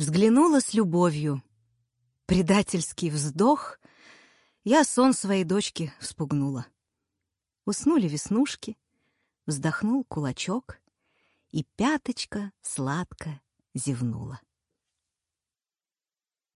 Взглянула с любовью. Предательский вздох. Я сон своей дочки вспугнула. Уснули веснушки, вздохнул кулачок, и пяточка сладко зевнула.